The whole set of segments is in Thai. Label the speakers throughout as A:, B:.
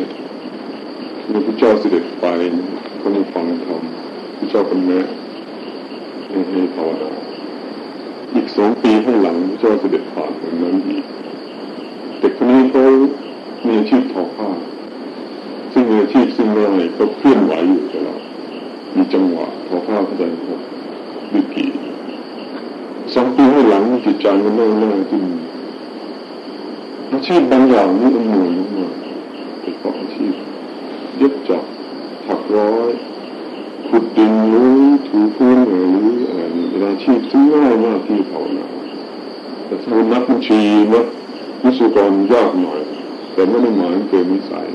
A: นี่ยเมื่อพระเจ้าเสด็จไปเขามาฟังธรรมพระเจ้าก็นแนะให้ภาวนาอีกสองปีข้หลังพระเจ้าเสด็จผ่านตรงนั้นอีกเด็กคนนี้เขามีอาชีพทอผ้าซึ่งอาชีพซึ่งง่ายก็เคลื่อนไหวอยู่ตลอดมีจังหวะทอผ้าเข้าใจครับวิกีสองปีข้หลังจิตใจมันแน่วแน่ขึ้นอาชีพบางอย่างนี่อำนวยมาก เป็นเพราะอาชีพยึดจับถักร้อยขุดดินหรือถูพื้นหรืออะไรเป็นอาชีพที่ง่ายมากที่ภาวนาแต่ถ้านักบัญชีนักวิศวกรยากหน่อย แต่ไม่ได้หมายเกินวิสัย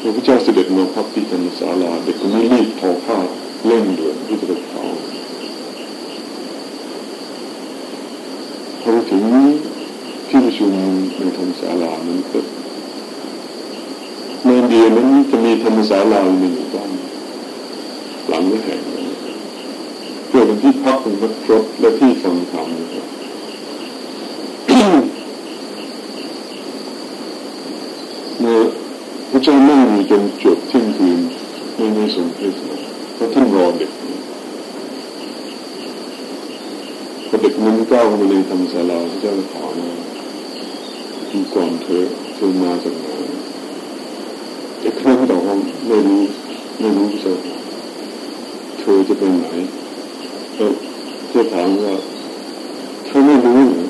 A: พระพุทธเจ้าเสด็จมาพักที่ธรรมศาลาเด็กคนนี้รีบทอผ้าเล่นด่วนที่จะไปเผาพอถึงที่ประชุมในธรรมศาลานั้นก็ในอิน เดียนั้นจะมีธรรมศาลาหนึ่งบ้านหลังแห่งเพื่อเป็นที่พักของนักพรตและที่ฟังธรรมนะครับเมื่อพระเจ้านั่งอยู่จนจบที่ยงคืนไม่ไม่ทรงเทศนาเพราะท่านรอเด็กพอเด็กนั้นก้าวมาในธรรมศาลาพระเจ้าถามาดูก่อนเธอเธอมาจากไหน เธอจะไหนแล้วเจ้าถามว่าเธอไม่รู้หรอ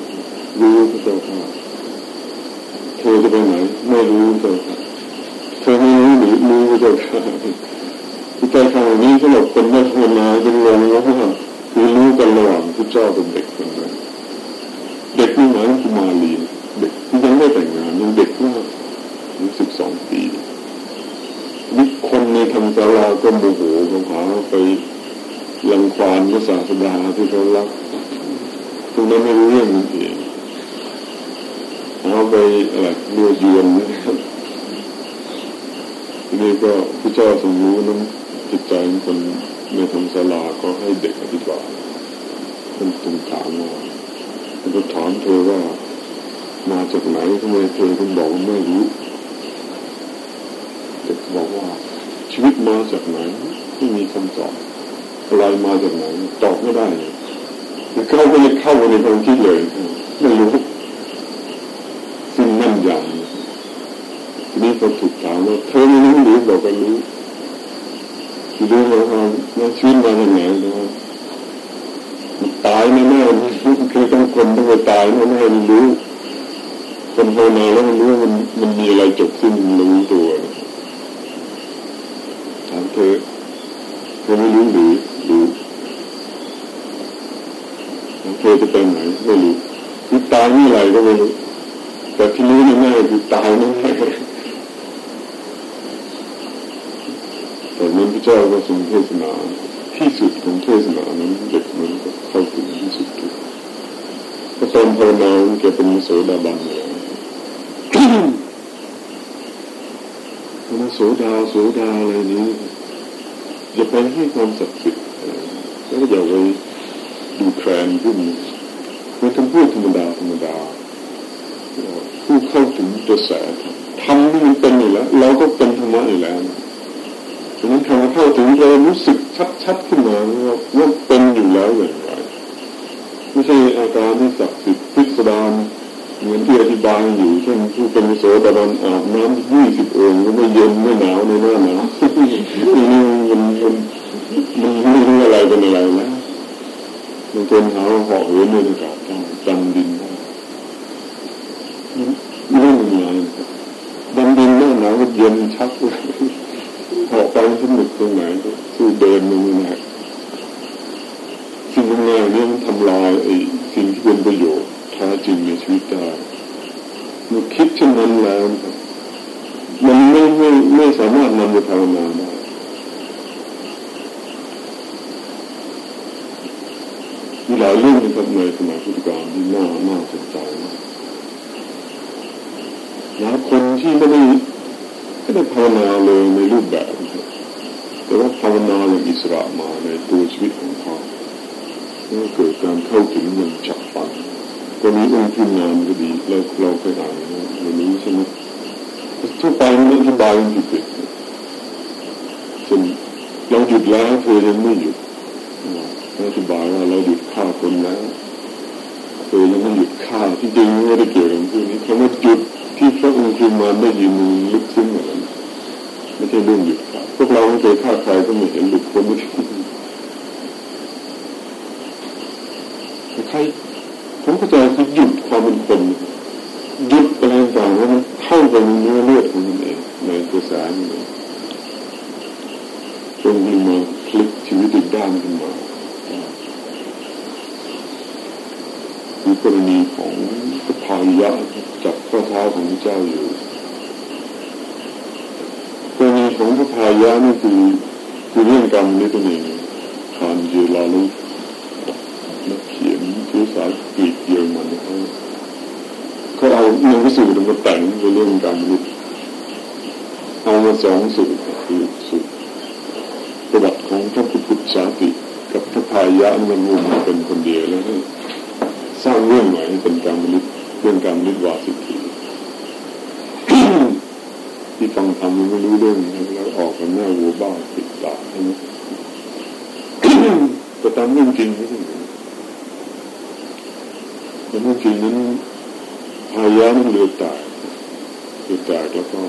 A: รู้พระเจ้าค่ะเธอจะไปไหนไม่รู้พระเจ้าค่ะเธอไม่รู้หรือรู้พระเจ้าค่ะที่ใจคำนี้สำหรับคนไม่ภาวนาจะงงว่าคือรู้กันระหว่างพระเจ้ากับเด็กคนนั้นเด็กนี่หมายถึงมาลีเด็กที่ยังไม่แต่งงานยังเด็กมากอายุสิบสองปีนี่คนในธรรมศาลาก็โมโหเขาหาไปานพระศาสดาที่เขารักพวกนั้นไม่รู้เรื่องนั่นเองเอาไปอะไรเรือยวนนะครับทีนี้ก็พระเจ้าทรงรู้นั้นจิตใจของคนในธรรมศาลาก็ให้เด็กอธิบายคนตรงถามว่าคนก็ถามเธอว่ามาจากไหนทำไมเธอถึงบอกไม่รู้เด็กบอกว่าชีวิตมาจากไหนไม่มีคำตอบ อะไรมาจากไหนตอบไม่ได้เลยเขาไม่ได้เข้าไปในความคิดเลยไม่รู้ซึ่งนั่นอย่างนี้เขาถูกถามว่าเธอไม่รู้หรือบอกว่ารู้คือรู้ว่าว่าชีวิตมาจากไหนนะตายแน่ๆคือต้องคนต้องไปตายแน่ๆรู้คนภาวนาแล้วมันรู้มันมันมีอะไรจบสิ้นรู้ตัวถามเธอเธอไม่รู้หรือ รู้ถาจะไปไหนไม่รู้คือตายเมื่อไหร่ก็ไม่รู้แต่ที่รู้แน่ๆคือตายแน่ๆแต่นั้นพระเจ้าก็ทรงเทศนาที่สุดของเทศนานั้นเด็กมันก็เข้าถึงที่สุดทุกพระตอนภาวนาแกเป็นโสดาบันเลยนะโสดาโสดาอะไรนี้อย่าไปให้ความศักดิ์สิทธิ์แล้วก็อย่าไป ดูแคลนขึ้นไม่ต้องพูดธรรมดาธรรมดาผู้เข้าถึงกระแสทำนี่มันเป็นอยู่แล้ว เราก็เป็นธรรมะอยู่แล้วดังนั้นคำว่าเข้าถึงเรารู้สึกชัดๆขึ้นมาว่าว่าเป็นอยู่แล้วอย่างไรไม่ใช่อาการที่ศักดิ์สิทธิ์พิสดารเหมือนที่อธิบายอยู่เช่นผู้เป็นโสดาบันอาบน้ำยี่สิบองค์ก็ไม่เย็นไม่หนาวในหน้าหนาวนี่มันมันมันไม่รู้อะไรเป็นอะไรแล้ว บางคนหาว่าเหาะเหินในอากาศได้จำดินได้ไม่ได้มีอะไรจำดินหน้าหนาวก็เย็นชักเลยเหาะไปสนุกตรงไหนก็สู้เดินมันไม่ได้สิ่งง่ายนี่มันทำลายไอ้สิ่งที่เป็นประโยชน์แท้จริงในชีวิตได้เมื่อคิดเช่นนั้นแล้วมันไม่ไม่ไม่สามารถนำไปภาวนาได้มีห ลายเรื่องนะครับในสมัยพุทธกาลที่น่าน่าสนใจมากแล้วคนที่ไม่ได้ไม่ได้ภาวนาเลยในรูปแบบแต่ว่าภาวนาอย่างอิสระมาในตัวชีวิตของเขาแล้วเกิดการเข้าถึงอย่างฉับพลันตอนนี้องค์พิมนามก็ดีเราเราเคยอ่านวันนี้ใช่ไหมทั่วไปมันอธิบายผิดผิดเช่นเราหยุดแล้วเธอยังไม่หยุด อธิบายว่าเราหยุดฆ่าคนแล้วเธอยังไม่หยุดฆ่าที่จริงไม่ได้เกี่ยวกับพวกนี้คำว่าหยุดที่พระองค์คือมาได้ยินลึกซึ้งเหมือนไม่ใช่เรื่องหยุดฆ่าพวกเราไม่เคยฆ่าใครก็ไม่เห็นหลุดพ้นไม่ใครผมเข้าใจคือหยุดความเป็นคนหยุดอะไรต่างๆว่ามันเข้าไปในเนื้อเลือดของมันเองในกระแสมันเองจนมีมาพลิกชีวิตอีกด้านขึ้นมาคือ กรณีของพระพายะจับข้อเท้าของพระเจ้าอยู่กรณีของพระพายะนี่คือคือเรื่องกรรมนี่ตัวเองทานเจลาลุนักเขียนชื่อสายกรีกเยอรมันเขาเขาเอาหนังสือมาแต่งเรื่องกรรมนี่เอามาสองสูตรคือสูตรประวัติของพระพุทธสาติกับพระพายะมันรวมเป็นคนเดียวแล้ว สร้างเรื่องใหม่ให้เป็นการมนุษย์เรื่องการมนุษย์วาสิกีที่ฟังทำไม่รู้เรื่องแล้วออกกันหน้าวัวบ้าติดตาใช่ไหมแต่ตามเรื่องจริงไม่ใช่แต่เรื่องจริงนั้นพายะนั้นเรือแตกเรือแตกแล้วก็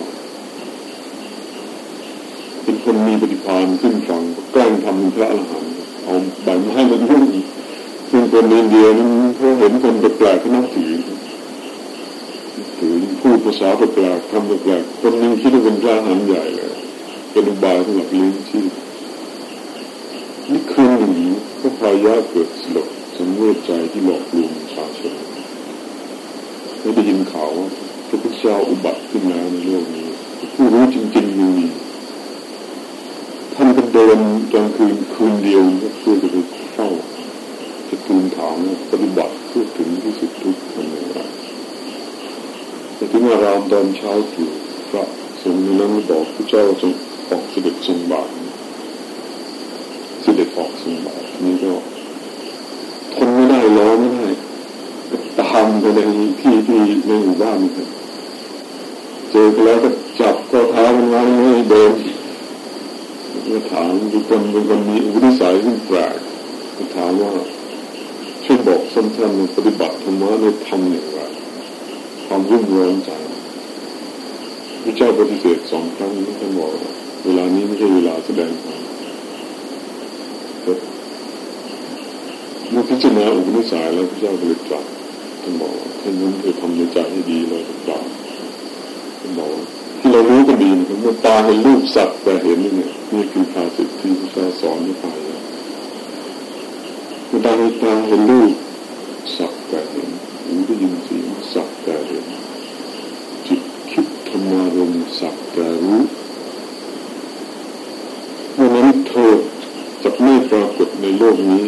A: เป็นคนมีปฏิภาณขึ้นฟังแกล้งทำพระอรหันต์เอาใบไม้มายุ่ง ซึ่งคนอินเดียนั้นเขาเห็นคนแปลกๆเขานับถือถือพูดภาษาแปลกๆทำแปลกๆคนนึงคิดว่าเป็นพระอรหันใหญ่เลยเป็นอุบายสำหรับเลี้ยงชีพนี่คืนหนึ่งพระพายะเกิดสลดสำเวชใจที่หลอกลวงชาชนไม่ได้ยินข่าวว่าพระพุทธเจ้าอุบัติขึ้นแล้วในโลกนี้ ผู้รู้จริงๆมีท่านก็เดินกลางคืนคืนเดียวเพื่อจะไปเฝ้า ทูลถามปฏิบัติเพื่อถึงที่สุดทุกทำอย่างไรแต่ถึงอารามตอนเช้าคือพระสงฆ์นั้นบอกพระเจ้าจงออกเสด็จทรงบาทเสด็จออกทรงบาทนี่ก็ทนไม่ได้ร้องไม่ได้ตามไปในที่ที่ในหมู่บ้านเจอแล้วก็จับก็เท้ามันไว้ไม่เดินก็ถามทุกคนเป็นคนมีอุปนิสัยที่แปลกก็ถามว่า บอกสั้นๆปฏิบัติธรรมะในทำอย่างไรความรุ่มร้อนใจพระเจ้าปฏิเสธสองครั้งท่านบอกเวลานี้ไม่ใช่เวลาแสดงธรรมเมื่อพิจารณาอุปนิสัยแล้วพระเจ้าก็เลยตรัสท่านบอกท่านนั้นเธอทำในใจให้ดีเลยทุกอย่างท่านบอกที่เรารู้กันดีนะเมื่อตาเห็นรูปสัตว์แต่เห็นนี่เนี่ยนี่คือภาสิทธิที่พระเจ้าสอนให้ไป ตาเห็นตาเห็นรูปสัตว์แต่เห็นหูได้ยินเสียงสัตว์แต่เห็นจิตคิดธรรมารมสัตว์แต่รู้เพราะนั้นเธอจะไม่ปรากฏในโลกนี้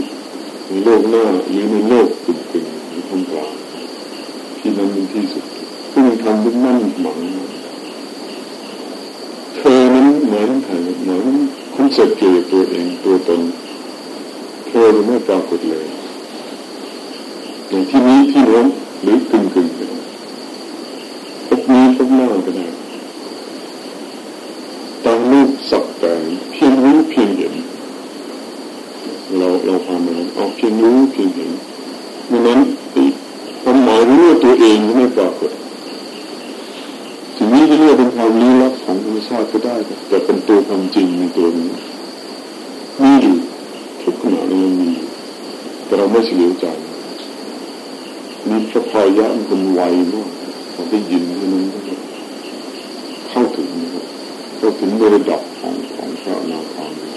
A: ในโลกหน้าหรือในโลกอื่นๆหรือทำกลางที่นั้นเป็นที่สุดซึ่งทำด้วยมั่นหมังเธอนั้นเหมือนใครเหมือนคอนเซ็ปต์เกี่ยวกับตัวเองตัวตน ธอไม่ปรากฏเลย อย่างที่นี้ที่โน้นหรือกึ่งกึ่งก็ได้พบนี้พบหน้าก็ได้ตามรูปสักแต่เพียงรู้เพียงเห็นเราเราทำอะไรเอาเพียงรู้เพียงเห็นดังนั้นความหมายรู้ตัวเองไม่ปรากฏสิ่งนี้จะเรียกเป็นความลี้ลับของธรรมชาติก็ได้แต่เป็นตัวความจริงในตัวนี้มีอยู่ทุกขณะนี้มีแต่ เราไม่เฉลียวใจมีพระพายะมันไวมากเราได้ยินเท่านั้นเข้าถึงนะครับเข้าถึงระดับของของพระนาคามี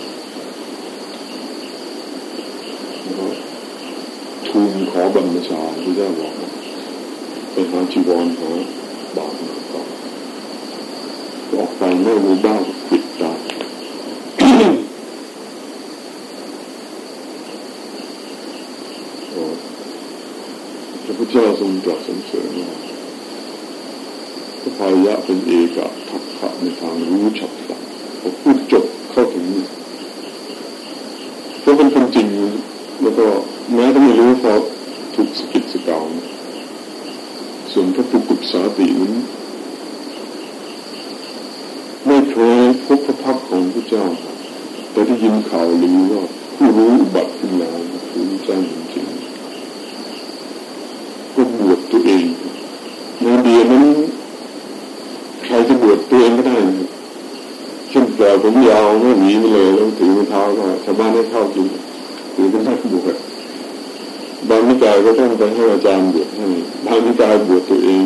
A: แล้วก็ทูลขอบรรพชาที่ได้บอกไปหาจีวรหาบาทมาก่อนออกไปเมื่อรู้บ้าปิดตา พระพุทธเจ้าทรงตรัสสรรเสริญว่าพระพายะเป็นเอกทักษะในทางรู้ฉับพลันพอพูดจบเข้าถึงเพราะเป็นคนจริง แล้วก็แม้จะไม่รู้เพราะถูกสกิดสกาวส่วนพระปุกุปสาตินั้นพบพระพักของพระเจ้า แต่ได้ยินข่าวลือว่าผู้รู้บัตรขึ้นมาคือพระเจ้าจริงๆก็บวชตัวเองในเดียนั้นใครจะบวชตัวเองก็ได้เช่นปล่อยผมยาวไม่ห นีไปเลยแล้วถือมือเท้าก็ชาวบ้านให้เข้ากินถือเป็นนักบวชบางนิกายก็ต้องไปให้อาจารย์บวชให้บางนิกายบวชตัวเอง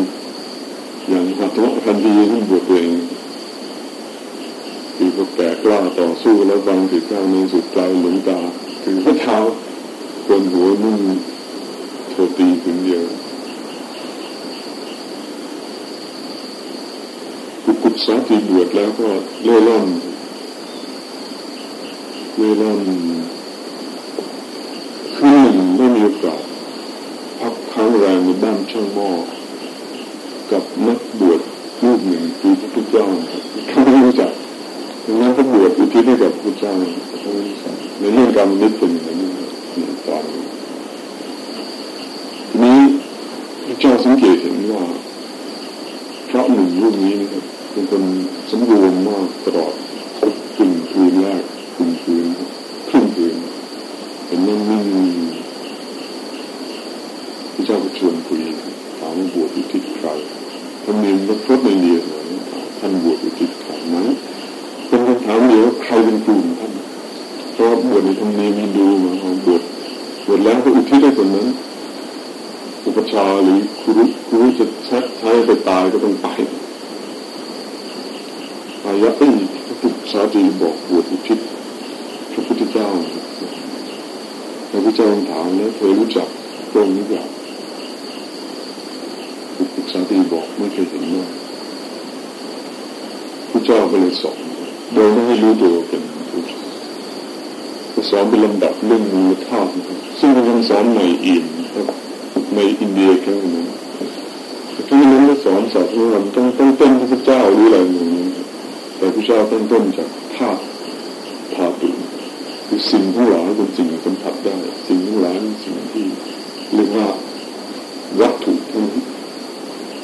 A: อย่างหัตถะคันดีที่บวชตัวเองคือก็แก่กล้าต่อสู้แล้วบางถือก้าในสุดกลายหลงตาถือเท้าคนหัวนุ่งโทตีถึงเดียวกุกุศลที่บวชแล้วก็เล่ร่อน เล่ร่อนคืนหนึ่งไม่มีโอกาสพักค้างแรงในบ้านช่างหม้อกับนักบวชรูปหนึ่งคือพระพุทธเจ้าเขาไม่รู้จักนั้นก็บวชอุทิศให้กับพระเจ้าในเรื่องการนิพพานอย่างนี้ตอนทีนี้พระเจ้าสังเกตเห็นว่าพระหนุ่มรูปนี้นะครับเป็นคน อายะเอ้ยพระพุทธสาจีบอกบวชอุทิศพระพุทธเจ้าพระพุทธเจ้าถามแล้วเคยรู้จักตรงนี้เปล่าพระพุทธสาจีบอกไม่เคยเห็นหน้าพระเจ้าก็เลยสอนโดยไม่ให้รู้ตัวเป็นผู้ก็สอนเป็นลำดับเรื่องมูลธาตุซึ่งเป็นคำสอนใหม่อิ่มในอินเดียแครั้นั้นครั้งนั้นก็สอนสอนว่าต้องต้องเป็นพระเจ้าหรืออะไรอย่างนี้ แต่พระเจ้าต้นต้นจากธาตุธาตุคือสิ่งทั้งหลายเป็นสิ่งสัมผัสได้ สิ่งทั้งหลายเป็นสิ่งที่เรียกว่าวัตถุทั้งนั้น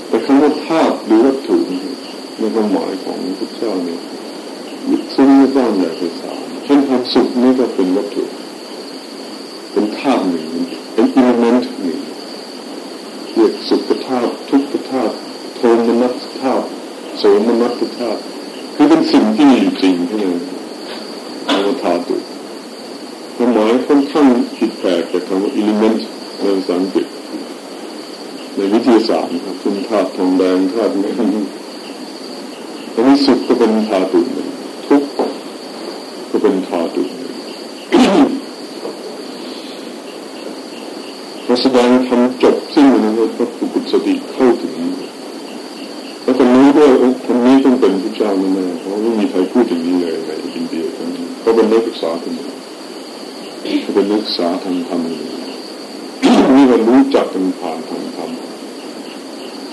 A: แต่คำว่าธาตุหรือวัตถุในความหมายของพระเจ้าเนี่ยลึกซึ้งและกว้างใหญ่ไพศาลเช่นความสุขนี่ก็เป็นวัตถุ เป็นธาตุหนึ่งเป็นอิเลเมนต์หนึ่งเรียกสุขธาตุทุกขธาตุโทมนัสธาตุโสมนัสธาตุ คือเป็นสิ่งที่มีอยู่จริงที่นั่นอวธาตุความหมายค่อนข้างผิดแปลกจากคำว่า element ในภาษาอังกฤษในวิทยาศาสตร์ครับคุณธาตุทองแดงธาตุเงินตอนนี้สุขก็เป็นธาตุหนึ่งทุกข์ก็เป็นธาตุหนึ่งแสดงทำจบสิ้นนะครับพระปุกสติเข้าถึง เจ้าแน่เพราะไม่มีใครพูดอย่างนี้เลยในอินเดียทั้เขาเป็นนักศึกษาคนหนึ่งเขาเป็นนักศึกษาทางธรรมนี่เรารู้จักกันผ่านทางธรรม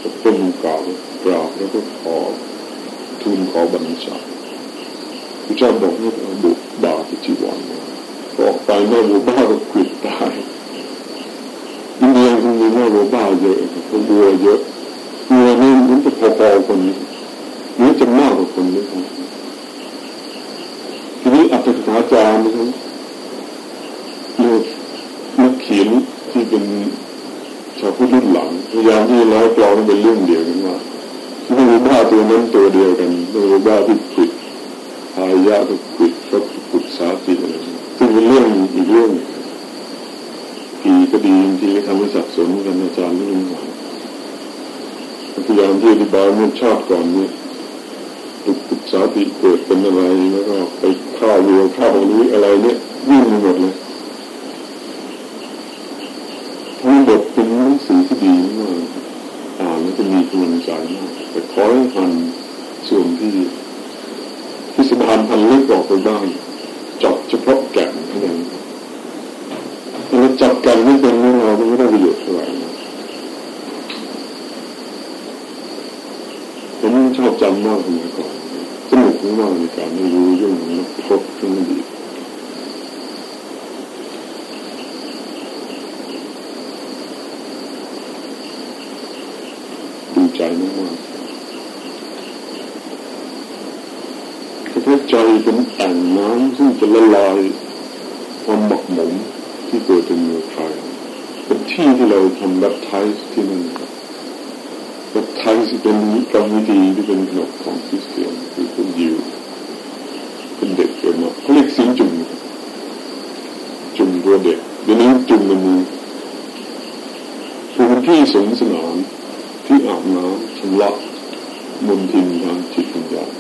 A: ก็ต้นกล่าวกราบแล้วก็ขอทูลขอบัญชาพระเจ้าบอกให้เอาบุบาปจีวรมาออกไปแม่บัวบ้าก็ขิดตายอินเดียคงมีแม่บัวบ้าเยอะเพราะบัวเยอะบัวนี่มันจะพอๆคนนี้ นี่จะมากกว่าคนนี้ครับทีนี้อัตถาจารย์นะครับเลือกนักเขียนที่เป็นชาวพุทธรุ่นหลังพยายามที่ร้อยกลองเป็นเรื่องเดียวกันว่าไม่รู้บ้าตัวนั้นตัวเดียวกันไม่รู้บ้าที่ผิดอายะก็ผิดก็ผิดสาธิตอะไรซึ่งเป็นเรื่องอีกเรื่องผีก็ดีจริงๆทำให้สับสนกันอาจารย์ไม่รู้หมายพยายามที่อธิบายเมื่อชาติก่อนเนี้ตุ กติเกิดเป็นอะไรแล้วก็ไปฆ่าวัวฆ่าหรืออะไรเนี่ยวิ่งหมดเลยทั้งบทเป็นหนังสือที่ดีมากอ่านแล้วจะมีกำลังใจมากแต่ขอให้ทันส่วนที่ที่สบานพันลึกออกไปบ้างจับเฉพาะแก่นเท่านั้นถ้าเราจับแก่นไม่เป็นเราไม่ได้ประโยชน์เท่าไหร่ผมชอบจำมากสมัยก่อน สนุกมากในการได้รู้เรื่องนักพบทั้งอดีตดีใจมากๆคถ้าใจเป็นแอ่งน้ำซึ่งจะละลายความหมักหมมที่เกิดในเมืองไทยเป็นที่ที่เราทำรัฐไทยที่นั่นรัฐไทยที่เป็นกรรมวิธีที่เป็นขนบของคริสเตียนยิวเป็นเด็กเกิดมาเขาเรียกสิงจุ่มจุ่มตัวเด็กเดี๋ยวนี้จุ่มในมือเป็นที่สงสนานที่อาบน้ำชำระมนทินทางจิตวิญญาณ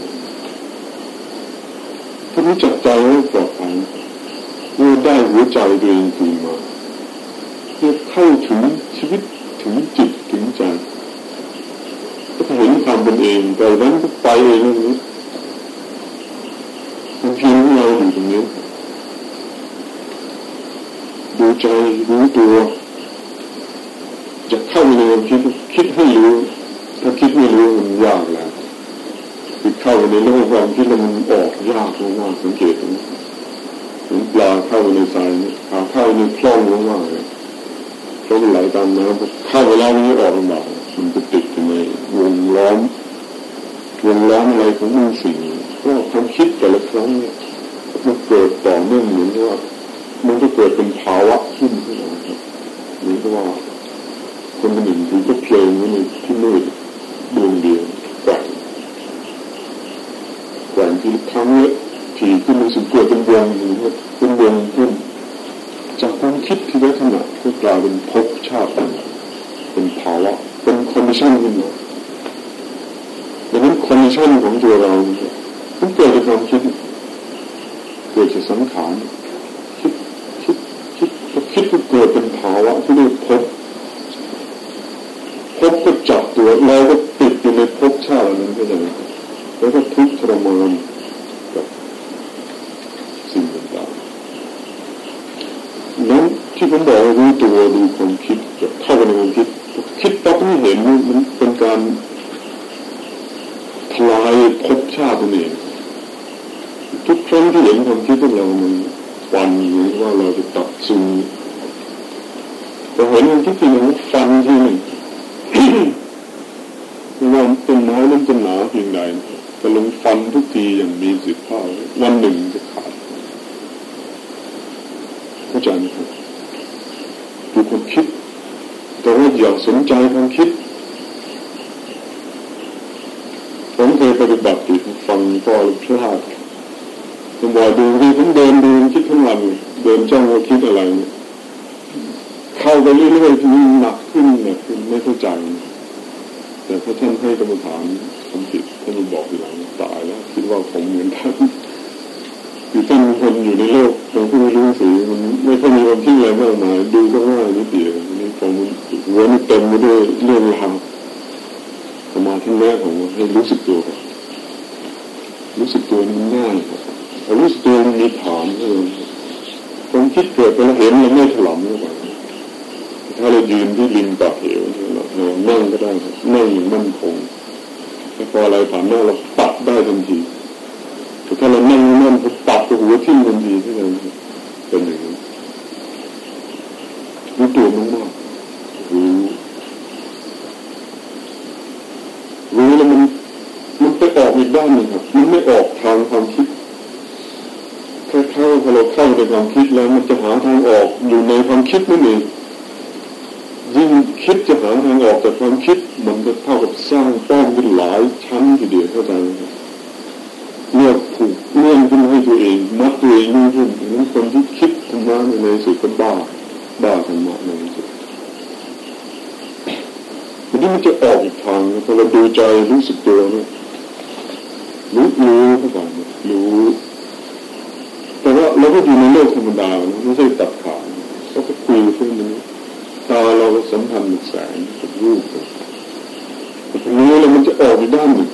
A: ถ้ารู้จักใจไว้ปลอดภัยเมื่อได้หัวใจตัวเองคืนมาเพื่อเข้าถึงชีวิตถึงจิตถึงใจก็เห็นความ เองแต่นั้นก็ไปเองนี้มันเพียงเราอยู่ตรงนี้ดูใจรู้ตัวจะเข้าในความคิดคิดให้รู้ถ้าคิดไม่รู้มันยากแล้วคือเข้าในโลกความคิดแล้วมันออกยากมากสังเกตดูเหมือนปลาเข้าในทรายปลาเข้าในคลองมากเลยเพราะมันไหลตามน้ำเข้าไปแล้วมันออกลำบาก วงล้อมอะไรของมันสิ่งก็ความคิดแต่ละครั้งเนี่ยมันเกิดต่อเนื่องเหมือนว่า มันจะเกิดเป็นภาวะขึ้นขึ้นมาครับเหมือนกับว่าคนหนึ่งถือคบเพลิงไว้ที่มืดดวงเดียวแกว่งแกว่งทีละครั้งเนี่ยถี่ขึ้นในสุดเกิดเป็นวงหนึ่งเป็นวงขึ้นจากความคิดที่ได้ขนาดก็กลายเป็นภพชาติเป็นภาวะเป็น condition ขึ้นมา ดังนั้นของตัวเราเนี่ยมันเกิดจากความคิด เกิดจากสังขารคิดคิดคิดคิดก็เกิดเป็นภาวะที่เรียกพบพก็จับตัวเราก็ติดอยู่ในภพชาตินั้นก็อย่างนั้นแล้วก็ทุกข์ทรมานกับสิ่งต่างๆนั้นที่ผมบอกรู้ตัวดูความคิดจะเข้าไปในความคิด คิดปั๊บไม่เห็นมันเป็นการทลายภพชาติตัวเองทุกครั้งที่เห็นความคิดของเรามันฟันหรือว่าเราจะตัดซูเราเห็นความคิดที่มันฟันที่หนึ่งว่าต้นไม้นั้นจะหนาเพียงใดจะลงฟันทุกทีอย่างมีสิทธิ์ภาพวันหนึ่งจะขาดเข้าใจไหมครับดู ความคิด แต่ว่าอย่าสนใจความคิด ผมเคยปฏิบัติติฟังก็พลาดผมบอกดูที่ผมเดินดูคิดทั้งวันเดินจ้องว่าคิดอะไรเนี่ยเข้าไปเรื่อยๆทีนี้หนักขึ้นหนักขึ้นไม่เข้าใจ แต่พระท่านให้กรรมฐานสมจิตท่านบอกทีหลังตายแล้ว คิดว่าผมเหมือนท่านคือท่าน คนอยู่ในโลกเราผู้ไม่รู้สีมันไม่ค่อยมีความคิดอะไรมากมายดูก็ง่ายนิดเดียวนี่ผมหัวมันเต็มไปด้วยเรื่องราวสมาธิแรกของให้รู้สึกตัวก่อนรู้สึกตัวมันง่ายครับรู้สึกตัวมันมีฐานเลยความคิดเกิดไปแล้วเห็นมันไม่ถลำหรือเปล่าถ้าเรายืนที่ริมปากเหวเรานั่งก็ได้นั่งอย่างมั่นคงพออะไรผ่านหน้าเราปัดได้ทันทีแต่ถ้าเรานั่งนั่งปัดตัว หัวทิ่มทันทีที่เราเป็นอย่างนี้รู้ตัวมากมากรู้รู้แล้วมันมันไปออกอีกด้านหนึ่งครับ มันไม่ออกทางความคิดแค่เข้าพอเราเข้าในความคิดแล้ว มันจะหาทางออกอยู่ในความคิดนั่นเองยิ่งคิดจะหาทางออกจากความคิด มันก็เท่ากับสร้างป้อมขึ้นหลายชั้นทีเดียวเข้าใจไหมเมื่อผูกเลื่อนขึ้นให้ตัวเอง มัดตัวเองยิ่งขึ้นนั้นคนที่คิดธรรมะในสุดก็บ้าบ้าธรรมะในสุดทีนี้มันจะออกอีกทางพอเราดูใจรู้สึกตัวเนี่ยรู้รู้เข้าไปรู้ แต่ว่าเราก็อยู่ในโลกธรรมดาไม่ใช่ตัดขาดเราก็คุยเพื่อนนี้ตาเราสัมพันธ์แสงกับรูปแต่ตรงนี้แล้วมันจะออกอีกด้านหนึ่ง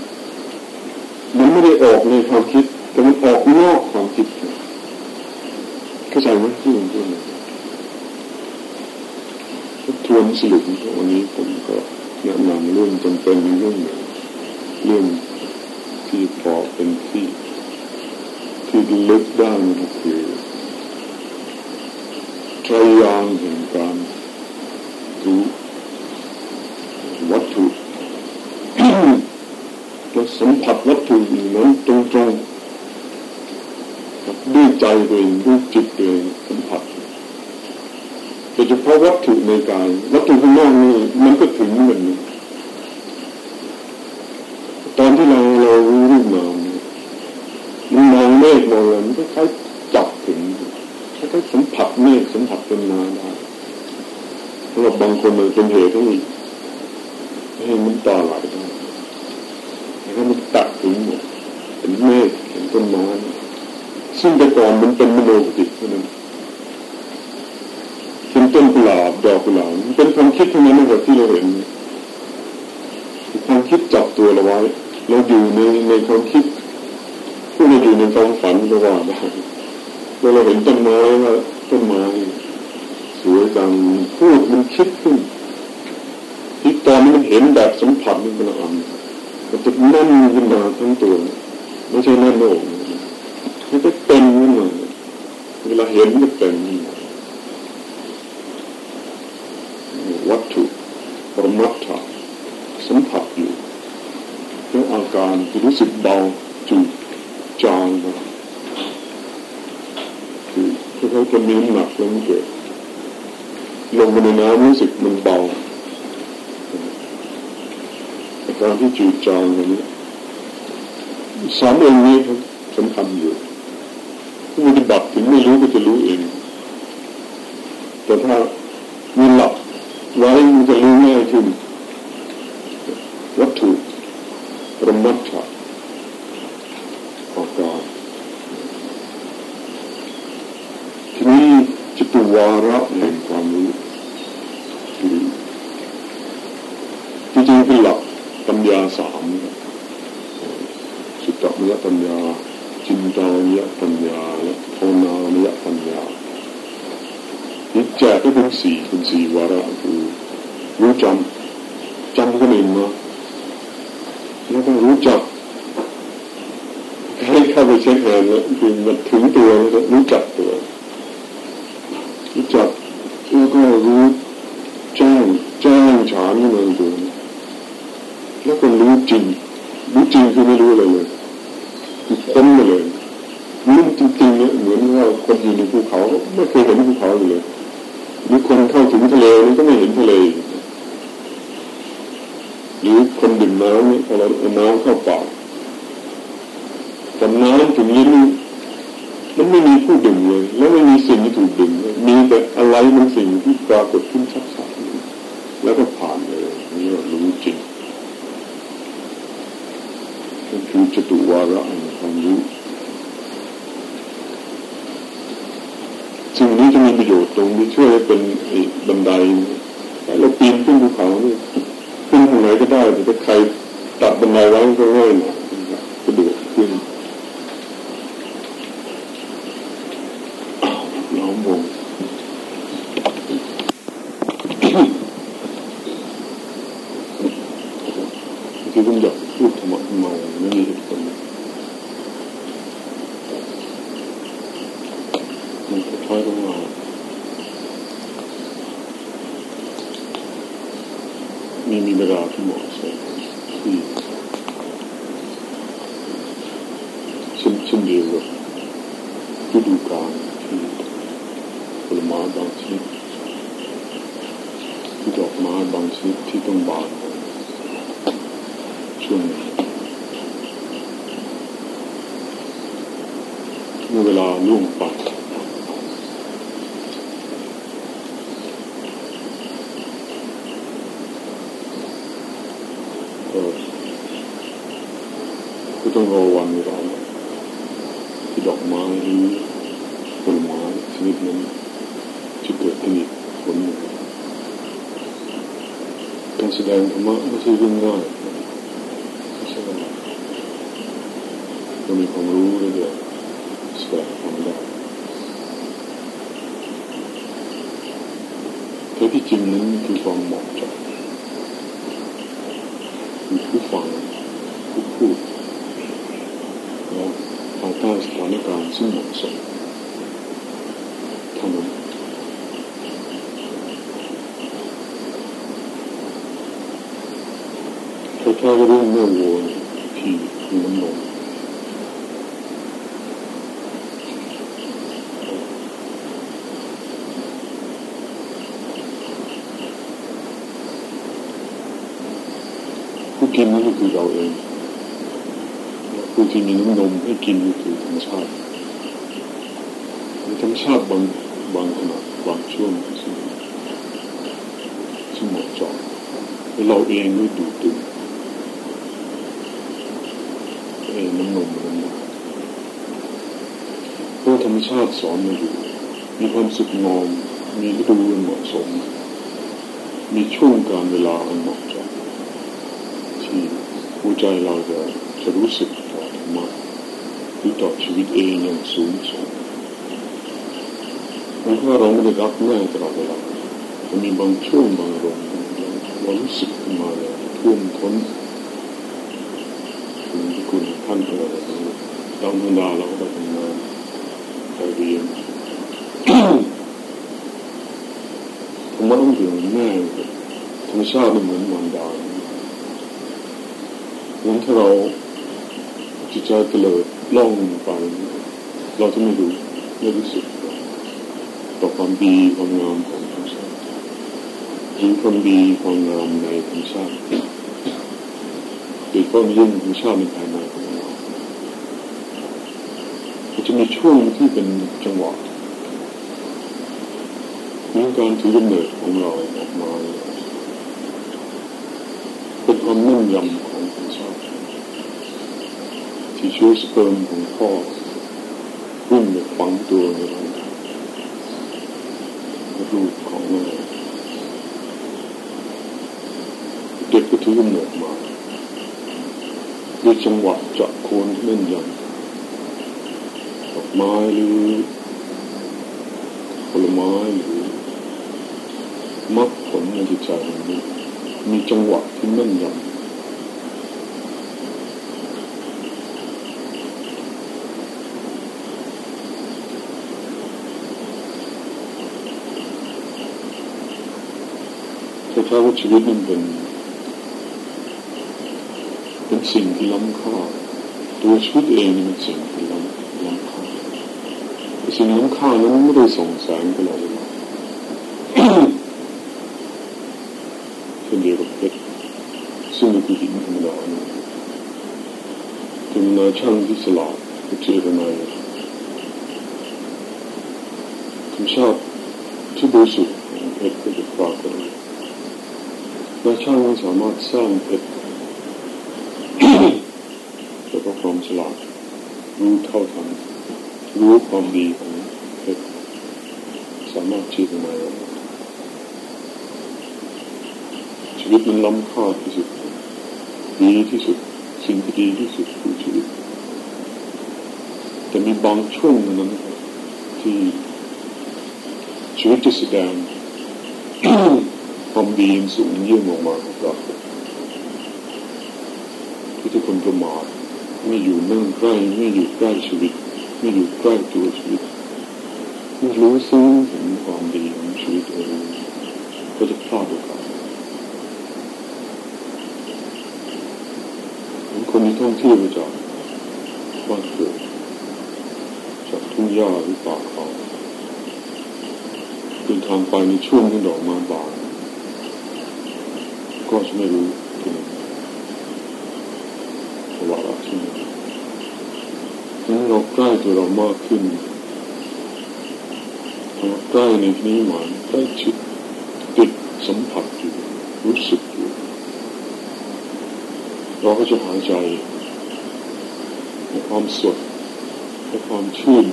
A: มันไม่ได้ออกในความคิด แต่มันออกนอกความคิดเข้า ใจไหมที่ผมพูดทวนสรุปวันนี้ผมก็แนะนำเรื่องจำเป็นเรื่องหนึ่งเรื่องที่พอเป็นที่ ที่ลึกด้ก็คือทรยางแห่งการรู้วัตถุเราสัมผัสวัตถุนั้นตรงผัส ด้วยใจเองด้วยจิตเองสัมผัสโดยเฉพาะวัตถุในกายวัตถุข้างนอกนี่มันก็ถึงเหมือนตอนที่เราเรารู้รูปนามมันมองเมฆมองอะไรมันก็คล้ายจับถึงคล้ายสัมผัสเมฆสัมผัสเป็นนาได้สำหรับบางคนมันเป็นเหตุให้ให้มันตาไหลได้แล้วมันตัดถึงหมดเห็นเมฆเห็นต้นไม้ซึ่งแต่ก่ อนมันเป็นมโนปฏิเท่านั้นเห็นต้นกุหลาบดอกกุหลาบมันเป็นความคิดทั้งนั้นนะครับที่เราเห็นความคิดจับตัวเราไว้เราอยู่ในในความคิดพวกเราอยู่ในความฝันก็ว่าได้เราเราเห็นต้นไม้ว่าต้นไม้สวยจังพูดมันคิดขึ้นที่ตอนนี้มันเห็นแบบสัมผัสมันเป็นอันมันจะแน่นขึ้นมาทั้งตัวไม่ใช่แน่นโอก มันจะเต็มขึ้นมาเวลาเห็นมันเต็มวัตถุปรมัตถะสัมผัสอยู่แล้วอาการจะรู้สึกเบาจุดจางไปคือเขาจะมีหนักแล้วมันเกิดลงไปในน้ำรู้สึกมันเบาอาการที่จืดจางอย่างนี้สามองค์นี้สำคัญอยู่ ผู้ปฏิบัติถึงไม่รู้ก็จะรู้เอง แต่ถ้ามีหลับไว้มันจะรู้ง่ายขึ้นวัตถุระมัดฉับออกการทีนี้จิตวาระแห่งความรู้จริงๆเป็นหลักปัญญาสามสุตตมยปัญญา จินตามยปัญญาและภาวนามยปัญญานี่แจกให้เป็นสี่เป็นสี่วาระคือรู้จำจำก็เองมาแล้วก็รู้จักให้เข้าไปเช็คงานแล้วคือมันถึงตัวแล้วรู้จักตัวรู้จักแล้วก็รู้แจ้งแจ้งฉานขึ้นมาตัวแล้วก็รู้จริงรู้จริงคือไม่รู้อะไรเลยคือค้นมาเลยรู้จริงๆเนี่ยเหมือน ว่าคนอยู่ในภูเขาไม่เคยเห็นภูเขาเลยมีคนเข้าถึงทะเลนี่ก็ไม่เห็นทะเลหรือคนดื่มน้ำนี่พอเราเอาน้ำเข้าปากแต่น้ำถึงนี้มันไม่มีผู้ดื่มเลย แล้วไม่มีสิ่งที่ถูกดื่มมีแต่อะไรมันสิ่งที่ปรากฏขึ้นชัดๆแล้วก็ผ่านเลยนี่เรารู้จริงนั่นคือจตุวาระแห่งความรู้ สิ่งนี้จะมีประโยชน์ตรงที่ช่วยให้เป็นบันไดเราปีนขึ้นภูเขานี่ขึ้นทางไหนก็ได้แต่ถ้าใครตัดบันไดไว้ก็ง่ายหน่อยกระโดดขึ้นล้อมวงคือผมอยกพูดธรรมะเมาไม่มีเหตุผล มันคล้ายๆกับว่ามีมีเวลาที่เหมาะสมที่เช่นเช่นเดียวกับฤดูกาลที่ผลไม้บางชนิดที่ดอกไม้บางชนิดที่ต้องบานช่วงเมื่อเวลาล่วงไปก็ต้องรอวันเวลาที่ดอกไม้หรือผลไม้ชนิดนั้นจะเกิดขึ้นอีกผลหนึ่งการแสดงธรรมะไม่ใช่เรื่องง่ายไม่ใช่ว่า เรามีความรู้เรื่อยๆแสดงความได้แต่ที่จริงนั้นคือความเหมาะเจาะคือผู้ฟังผู้พูดแล้วภายใต้สถานการณ์ซึ่งเหมาะสมเท่านั้นถ้าถ้าเรื่องเมื่อวัวที่คือน้ำนม กินนั่นก็คือเราเองผู้ที่มีน้ำนมให้กินก็คือธรรมชาติธรรมชาติบางบางขณะบางช่วงซึ่งซึ่เหมาะเจาะเราเองก็ดูดึงเองน้ำนมนั้นเพราะธรรมชาติสอนมาอยู่มีความสุขงอมมีฤดูเหมาะสม มีช่วงการเวลาอันเหมาะเจาะที่หัว ใจเราจะจะรู้สึกต่อธรรมะหรือต่อชีวิตเองอย่างสูงส่งเพราะว่าเราไม่ได้รับแม่ตลอดเวลาจะมีบางช่วงบางลมเรารู้สึกขึ้นมาเลยท่วมท้นถึงที่คุณท่านอะไรแบบนี้เราธรรมดาเราก็ไปทำงานไปเรียนธรรมะต้องอยู่แม่ธรรมชาติมันเหมือนมารดางั้น ถ้าเราจิตใจเตลิดล่องไป เราจะไม่รู้ไม่รู้สึกต่อความดีความงามของธรรมชาติหรือความดีความงามในธรรมชาติหรือความยิ่งธรรมชาติในภายในของเราจะมีช่วงที่เป็นจังหวะมีการถือกำเนิดของเราออกมาเป็นความนุ่มยำของธรรมชาติ ที่เช่วยสเปิร์มของพ่อรุ่งไปฝังตัวในร่างกายลูกของแม่เด็กก็ถือกำเนิดมาด้วยจังหวะจะโคนที่แม่นยำดอกไม้หรือผลไม้หรือมรรคผลในจิตใจนี้มีจังหวะที่แม่นยำ ถ้าว่าชีวิตมันเป็น เป็นสิ่งที่ล้ำค่าตัวชีวิตเองมันสิ่งที่ล้ำล้ำค่าสิ่งล้ำค่านั้นไม่ได้ส่งแสงตลอดเวลาเช่นเดียวกับเพชรซึ่งมันคือหินธรรมดาถึงนาช่างที่สลาดเจตนาธรรมชาติที่บริสุทธิ์ของเพชรก็จะปรากฏ และช่างสามารถสร้างเพชรแล้วก็ความฉลาดรู้เท่าทันรู้ความดีของเพชรสามารถชี้มาชีวิตมันล้ำค่าที่สุดดีที่สุดสิ่งที่ดีที่สุดคือชีวิตแต่มีบางช่วงนั้นที่ชีวิตจะแสดง ดีนสูงยี่ยมออกมาของเราที่ทุกคนประมาทไม่อยู่นั่งใกล้ไม่อยู่ใกล้ชีวิต ไม่อยู่ใกล้ตัวชีวิตไม่รู้ซึ้งถึงความดีของชีวิตเองก็จะพลาดโอกาสคนที่ท่องเที่ยวจากบ้านเกิดจากทุ่งหญ้าหรือป่าเขาเดินทางไปในช่วงที่ดอกม้บาน ก็จะไม่รู้ถึงภาวะรักที่นี่นั้นเราใกล้ตัวเรามากขึ้นเราใกล้ในที่นี้หมายใกล้ชิดติดสัมผัสอยู่รู้สึกอยู่เราก็จะหายใจในความสดในความชื่น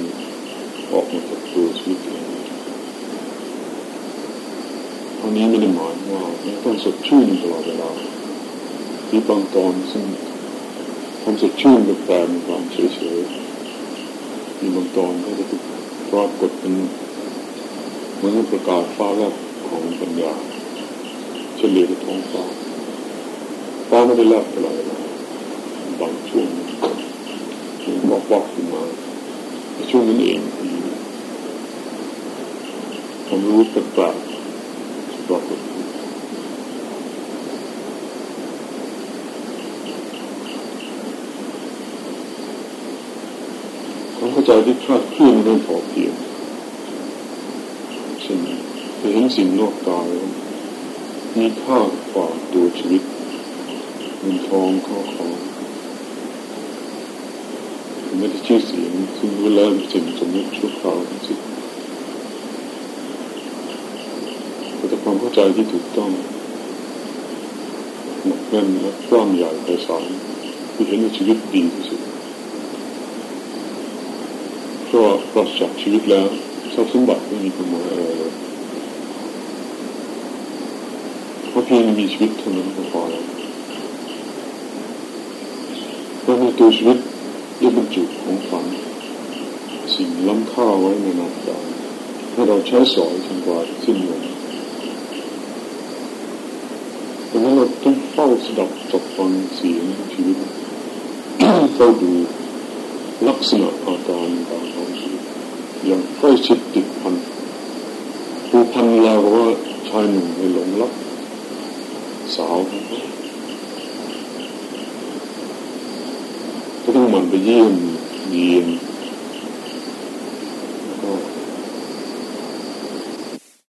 A: ออกมาจากตัวชีวิตเองอันนี้ไม่ได้หมายว่าต้องสดชื่น ตลอดเวลามีบางตอนซึ่งความสดชื่นกับแปลมีความเฉยๆมีบางตอนก็จะปรากฏเป็นเหมือนประกาศฟ้าแลบของปัญญาเฉลี่ยท้องฟ้าฟ้าไม่ได้แลบตลอดเวลาบางช่วงมันบอกบอกขึ้นมาในช่วงนั้นเองที่ความรู้แปลกๆปรากฏ ความเข้าใจที่คลาดเคลื่อนเรื่องพอเพียงเช่นไปเห็นสิ่งนอกกายมีค่ากว่าตัวชีวิตเงินทองข้อของไม่ได้ชื่อเสียงซึ่งเวลาสิ่งสมมติชั่วคราวทั้งสิ้นแต่ความเข้าใจที่ถูกต้องหนักแน่นและกว้างใหญ่ไพศาลที่เห็นในชีวิตดีที่สุด เราศจากชีวิตแล้วทรัพย์สมบัติไม่มีความหมายอะไรเลยเพราะเพียงมีชีวิตเท่านั้นก็พอแล้วเพราะในตัวชีวิตได้บรรจุของฝัน สิ่งล้ำค่าไว้ในนาฬิกให้เราใช้สอยจนกว่าสิ้นลมดังนั้นเราต้องเฝ้าสดับจับฟังเสียงชีวิตเฝ้าดูลักษณะอาการการของชี อย่างใกล้ชิดติดพันผูพันแล้วว่าชายหนุ่มไปหลงรักสาวก็ต้องมันไปเยี่ยม